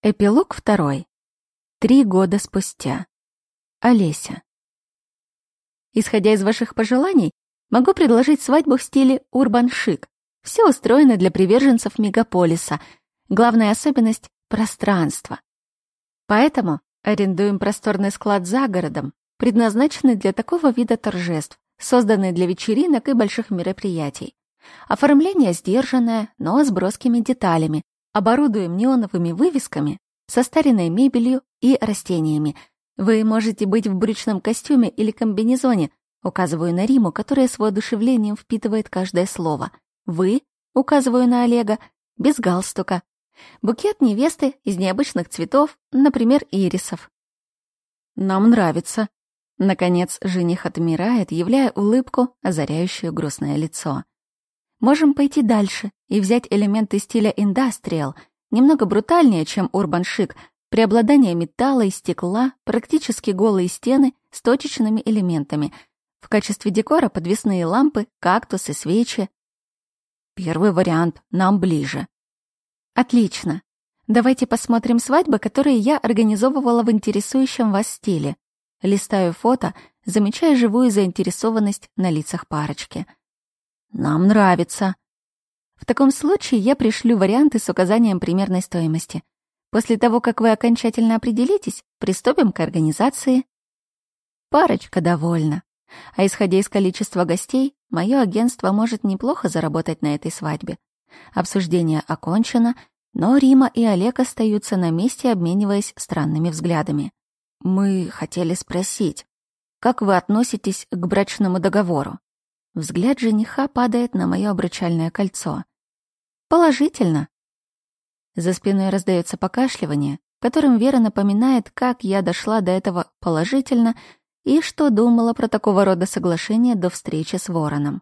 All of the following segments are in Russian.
Эпилог второй. Три года спустя. Олеся. Исходя из ваших пожеланий, могу предложить свадьбу в стиле урбан-шик. Все устроено для приверженцев мегаполиса. Главная особенность — пространство. Поэтому арендуем просторный склад за городом, предназначенный для такого вида торжеств, созданный для вечеринок и больших мероприятий. Оформление сдержанное, но с броскими деталями, Оборудуем неоновыми вывесками, состаренной мебелью и растениями. Вы можете быть в брючном костюме или комбинезоне, указываю на Риму, которая с воодушевлением впитывает каждое слово. Вы, указываю на Олега, без галстука. Букет невесты из необычных цветов, например, ирисов. Нам нравится. Наконец, жених отмирает, являя улыбку, озаряющую грустное лицо. Можем пойти дальше и взять элементы стиля индастриал, немного брутальнее, чем урбан-шик, преобладание металла и стекла, практически голые стены с точечными элементами. В качестве декора подвесные лампы, кактусы, свечи. Первый вариант нам ближе. Отлично. Давайте посмотрим свадьбы, которые я организовывала в интересующем вас стиле. Листаю фото, замечая живую заинтересованность на лицах парочки — нам нравится. В таком случае я пришлю варианты с указанием примерной стоимости. После того, как вы окончательно определитесь, приступим к организации. Парочка довольна. А исходя из количества гостей, мое агентство может неплохо заработать на этой свадьбе. Обсуждение окончено, но Рима и Олег остаются на месте, обмениваясь странными взглядами. Мы хотели спросить, как вы относитесь к брачному договору? Взгляд жениха падает на мое обручальное кольцо. Положительно. За спиной раздается покашливание, которым Вера напоминает, как я дошла до этого положительно и что думала про такого рода соглашение до встречи с Вороном.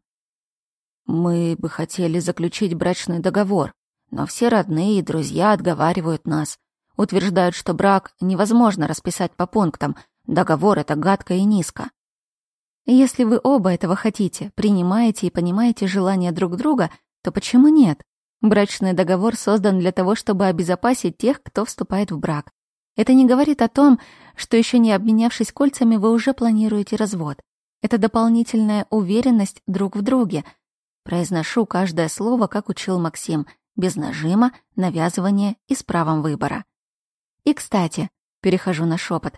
Мы бы хотели заключить брачный договор, но все родные и друзья отговаривают нас, утверждают, что брак невозможно расписать по пунктам, договор — это гадко и низко. Если вы оба этого хотите, принимаете и понимаете желания друг друга, то почему нет? Брачный договор создан для того, чтобы обезопасить тех, кто вступает в брак. Это не говорит о том, что еще не обменявшись кольцами, вы уже планируете развод. Это дополнительная уверенность друг в друге. Произношу каждое слово, как учил Максим, без нажима, навязывания и с правом выбора. И, кстати, перехожу на шепот,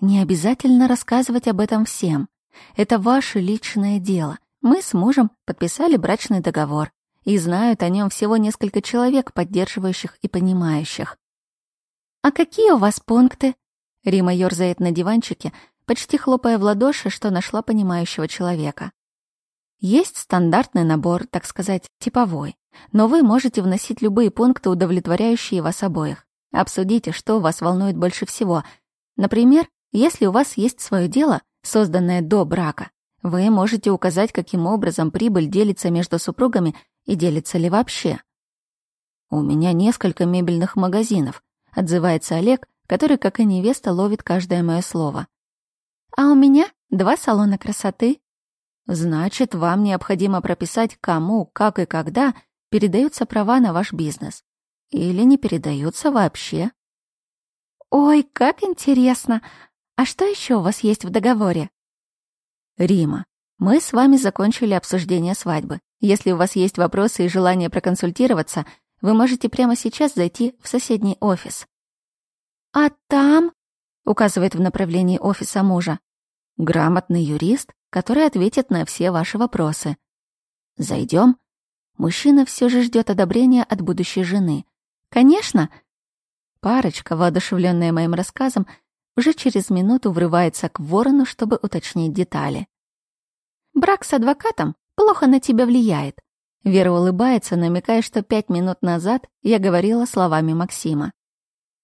не обязательно рассказывать об этом всем. Это ваше личное дело. Мы с мужем подписали брачный договор и знают о нем всего несколько человек, поддерживающих и понимающих. «А какие у вас пункты?» Рима ёрзает на диванчике, почти хлопая в ладоши, что нашла понимающего человека. Есть стандартный набор, так сказать, типовой, но вы можете вносить любые пункты, удовлетворяющие вас обоих. Обсудите, что вас волнует больше всего. Например, если у вас есть свое дело, созданное до брака. Вы можете указать, каким образом прибыль делится между супругами и делится ли вообще. «У меня несколько мебельных магазинов», — отзывается Олег, который, как и невеста, ловит каждое мое слово. «А у меня два салона красоты». «Значит, вам необходимо прописать, кому, как и когда передаются права на ваш бизнес. Или не передаются вообще». «Ой, как интересно! А что еще у вас есть в договоре? Рима, мы с вами закончили обсуждение свадьбы. Если у вас есть вопросы и желание проконсультироваться, вы можете прямо сейчас зайти в соседний офис. А там, указывает в направлении офиса мужа, грамотный юрист, который ответит на все ваши вопросы. Зайдем. Мужчина все же ждет одобрения от будущей жены. Конечно. Парочка, воодушевленная моим рассказом, уже через минуту врывается к ворону, чтобы уточнить детали. «Брак с адвокатом плохо на тебя влияет». Вера улыбается, намекая, что пять минут назад я говорила словами Максима.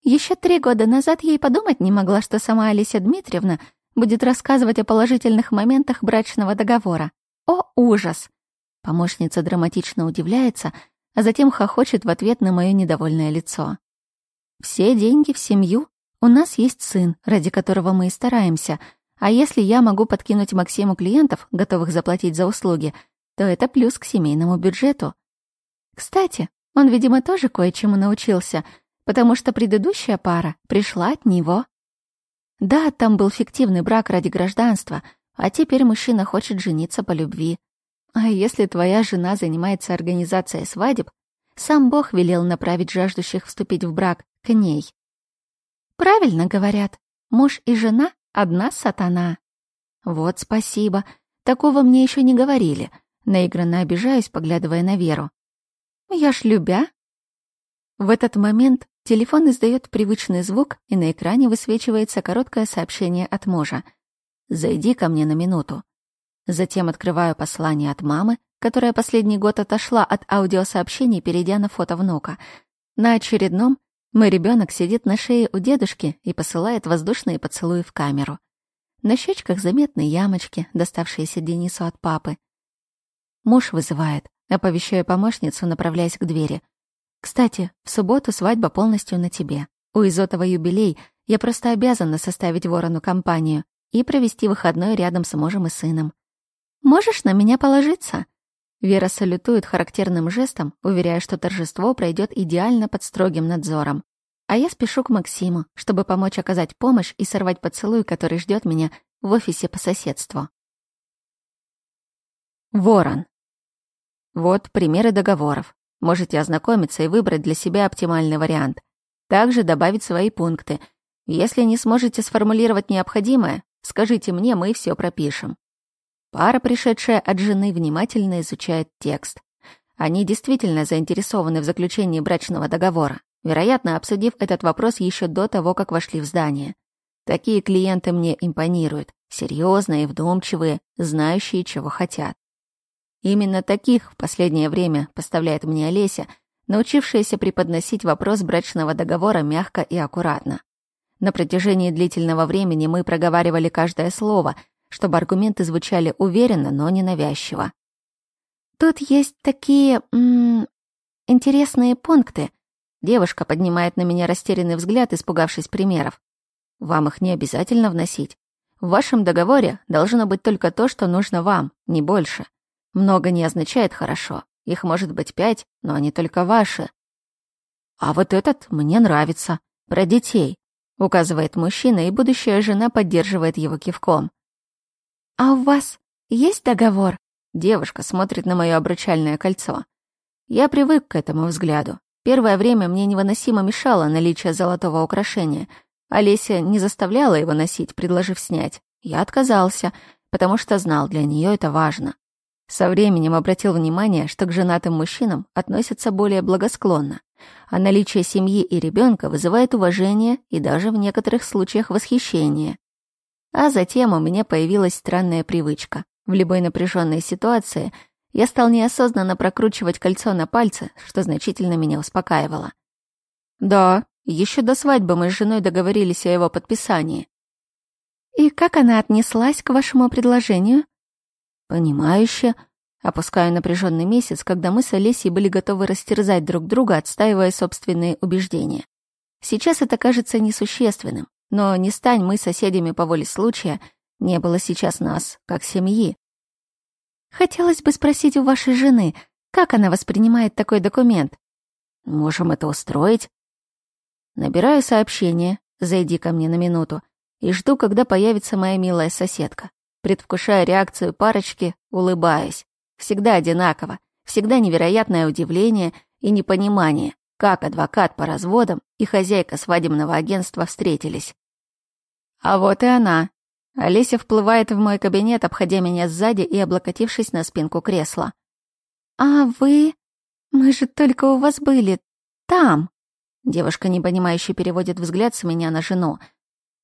Еще три года назад ей подумать не могла, что сама Алисия Дмитриевна будет рассказывать о положительных моментах брачного договора. О, ужас! Помощница драматично удивляется, а затем хохочет в ответ на мое недовольное лицо. Все деньги в семью, у нас есть сын, ради которого мы и стараемся. А если я могу подкинуть Максиму клиентов, готовых заплатить за услуги, то это плюс к семейному бюджету. Кстати, он, видимо, тоже кое-чему научился. потому что предыдущая пара пришла от него. Да, там был фиктивный брак ради гражданства, а теперь мужчина хочет жениться по любви. А если твоя жена занимается организацией свадеб, сам Бог велел направить жаждущих вступить в брак к ней. Правильно говорят, муж и жена — одна сатана. Вот спасибо, такого мне еще не говорили. Наигранно обижаюсь, поглядывая на Веру. Я ж любя. В этот момент телефон издает привычный звук, и на экране высвечивается короткое сообщение от мужа. «Зайди ко мне на минуту». Затем открываю послание от мамы, которая последний год отошла от аудиосообщений, перейдя на фото внука. На очередном мой ребенок сидит на шее у дедушки и посылает воздушные поцелуи в камеру. На щечках заметны ямочки, доставшиеся Денису от папы. Муж вызывает, оповещаю помощницу, направляясь к двери. «Кстати, в субботу свадьба полностью на тебе. У Изотова юбилей, я просто обязана составить ворону компанию и провести выходной рядом с мужем и сыном. Можешь на меня положиться?» Вера салютует характерным жестом, уверяя, что торжество пройдет идеально под строгим надзором. А я спешу к Максиму, чтобы помочь оказать помощь и сорвать поцелуй, который ждет меня в офисе по соседству. Ворон. Вот примеры договоров. Можете ознакомиться и выбрать для себя оптимальный вариант. Также добавить свои пункты. Если не сможете сформулировать необходимое, скажите мне, мы все пропишем. Пара, пришедшая от жены, внимательно изучает текст. Они действительно заинтересованы в заключении брачного договора, вероятно, обсудив этот вопрос еще до того, как вошли в здание. Такие клиенты мне импонируют, серьезные, вдумчивые, знающие, чего хотят. Именно таких в последнее время поставляет мне Олеся, научившаяся преподносить вопрос брачного договора мягко и аккуратно. На протяжении длительного времени мы проговаривали каждое слово — чтобы аргументы звучали уверенно, но не навязчиво. «Тут есть такие... М -м, интересные пункты». Девушка поднимает на меня растерянный взгляд, испугавшись примеров. «Вам их не обязательно вносить. В вашем договоре должно быть только то, что нужно вам, не больше. Много не означает хорошо. Их может быть пять, но они только ваши». «А вот этот мне нравится. Про детей», — указывает мужчина, и будущая жена поддерживает его кивком. «А у вас есть договор?» Девушка смотрит на мое обручальное кольцо. Я привык к этому взгляду. Первое время мне невыносимо мешало наличие золотого украшения. Олеся не заставляла его носить, предложив снять. Я отказался, потому что знал, для нее это важно. Со временем обратил внимание, что к женатым мужчинам относятся более благосклонно, а наличие семьи и ребенка вызывает уважение и даже в некоторых случаях восхищение. А затем у меня появилась странная привычка. В любой напряженной ситуации я стал неосознанно прокручивать кольцо на пальце, что значительно меня успокаивало. Да, еще до свадьбы мы с женой договорились о его подписании. И как она отнеслась к вашему предложению? Понимающе. Опускаю напряженный месяц, когда мы с Олесей были готовы растерзать друг друга, отстаивая собственные убеждения. Сейчас это кажется несущественным. Но не стань мы соседями по воле случая, не было сейчас нас, как семьи. Хотелось бы спросить у вашей жены, как она воспринимает такой документ? Можем это устроить? Набираю сообщение, зайди ко мне на минуту, и жду, когда появится моя милая соседка. Предвкушая реакцию парочки, улыбаясь. Всегда одинаково, всегда невероятное удивление и непонимание, как адвокат по разводам и хозяйка свадебного агентства встретились. А вот и она. Олеся вплывает в мой кабинет, обходя меня сзади и облокотившись на спинку кресла. «А вы? Мы же только у вас были. Там!» Девушка, непонимающе, переводит взгляд с меня на жену.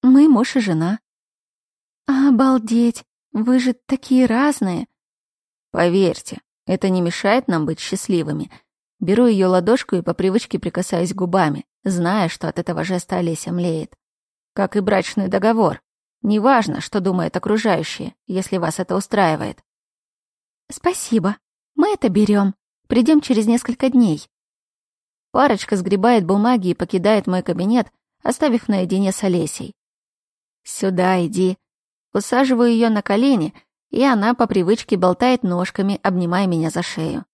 «Мы муж и жена». «Обалдеть! Вы же такие разные!» «Поверьте, это не мешает нам быть счастливыми». Беру ее ладошку и по привычке прикасаюсь губами, зная, что от этого жеста Олеся млеет как и брачный договор. Неважно, что думают окружающие, если вас это устраивает. Спасибо. Мы это берем. Придем через несколько дней. Парочка сгребает бумаги и покидает мой кабинет, оставив наедине с Олесей. Сюда иди. Усаживаю ее на колени, и она по привычке болтает ножками, обнимая меня за шею.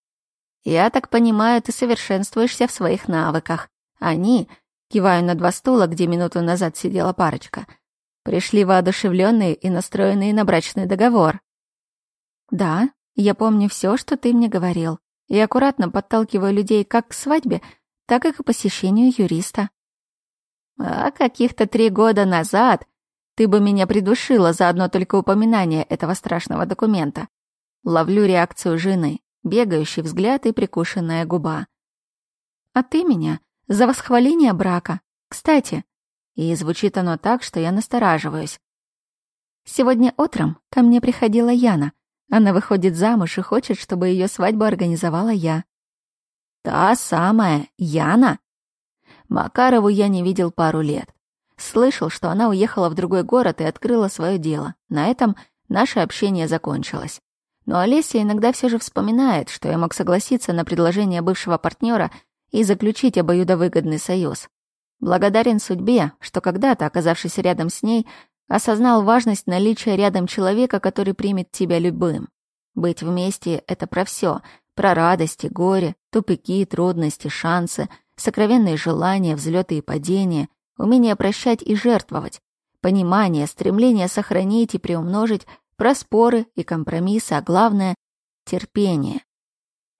Я так понимаю, ты совершенствуешься в своих навыках. Они Киваю на два стула, где минуту назад сидела парочка. Пришли воодушевленные и настроенные на брачный договор. Да, я помню все, что ты мне говорил, и аккуратно подталкиваю людей как к свадьбе, так и к посещению юриста. А каких-то три года назад ты бы меня придушила за одно только упоминание этого страшного документа. Ловлю реакцию жены, бегающий взгляд и прикушенная губа. А ты меня за восхваление брака. Кстати, и звучит оно так, что я настораживаюсь. Сегодня утром ко мне приходила Яна. Она выходит замуж и хочет, чтобы ее свадьбу организовала я. Та самая Яна? Макарову я не видел пару лет. Слышал, что она уехала в другой город и открыла свое дело. На этом наше общение закончилось. Но Олеся иногда все же вспоминает, что я мог согласиться на предложение бывшего партнера и заключить обоюдовыгодный союз. Благодарен судьбе, что когда-то, оказавшись рядом с ней, осознал важность наличия рядом человека, который примет тебя любым. Быть вместе — это про все, про радости, горе, тупики, трудности, шансы, сокровенные желания, взлеты и падения, умение прощать и жертвовать, понимание, стремление сохранить и приумножить, про споры и компромиссы, а главное — терпение.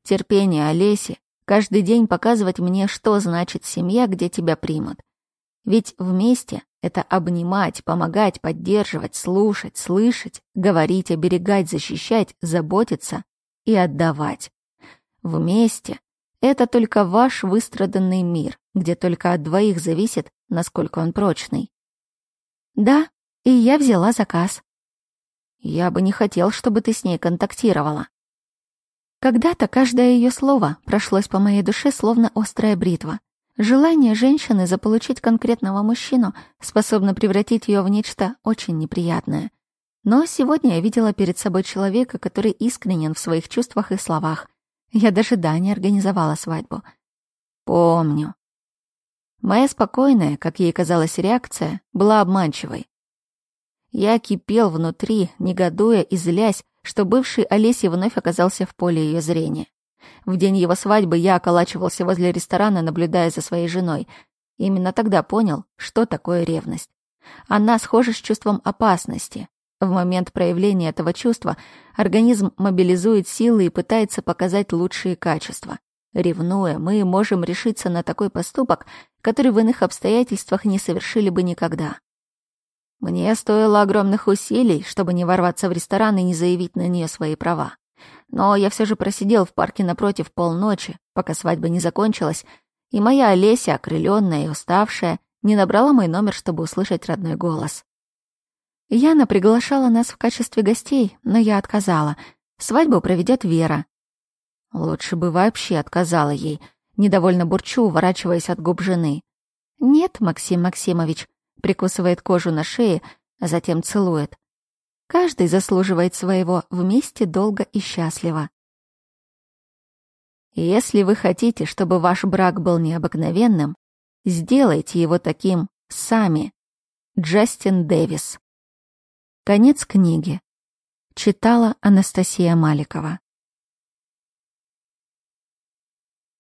Терпение Олеси каждый день показывать мне, что значит семья, где тебя примут. Ведь вместе — это обнимать, помогать, поддерживать, слушать, слышать, говорить, оберегать, защищать, заботиться и отдавать. Вместе — это только ваш выстраданный мир, где только от двоих зависит, насколько он прочный. Да, и я взяла заказ. Я бы не хотел, чтобы ты с ней контактировала. Когда-то каждое ее слово прошлось по моей душе словно острая бритва. Желание женщины заполучить конкретного мужчину способно превратить ее в нечто очень неприятное. Но сегодня я видела перед собой человека, который искренен в своих чувствах и словах. Я даже да организовала свадьбу. Помню. Моя спокойная, как ей казалось, реакция была обманчивой. Я кипел внутри, негодуя и злясь, что бывший Олеси вновь оказался в поле ее зрения. В день его свадьбы я околачивался возле ресторана, наблюдая за своей женой. Именно тогда понял, что такое ревность. Она схожа с чувством опасности. В момент проявления этого чувства организм мобилизует силы и пытается показать лучшие качества. Ревнуя, мы можем решиться на такой поступок, который в иных обстоятельствах не совершили бы никогда. Мне стоило огромных усилий, чтобы не ворваться в ресторан и не заявить на нее свои права. Но я все же просидел в парке напротив полночи, пока свадьба не закончилась, и моя Олеся, окрыленная и уставшая, не набрала мой номер, чтобы услышать родной голос. Яна приглашала нас в качестве гостей, но я отказала. Свадьбу проведет Вера. Лучше бы вообще отказала ей. Недовольно бурчу, уворачиваясь от губ жены. «Нет, Максим Максимович, прикусывает кожу на шее, а затем целует. Каждый заслуживает своего вместе долго и счастливо. Если вы хотите, чтобы ваш брак был необыкновенным, сделайте его таким сами. Джастин Дэвис. Конец книги. Читала Анастасия Маликова.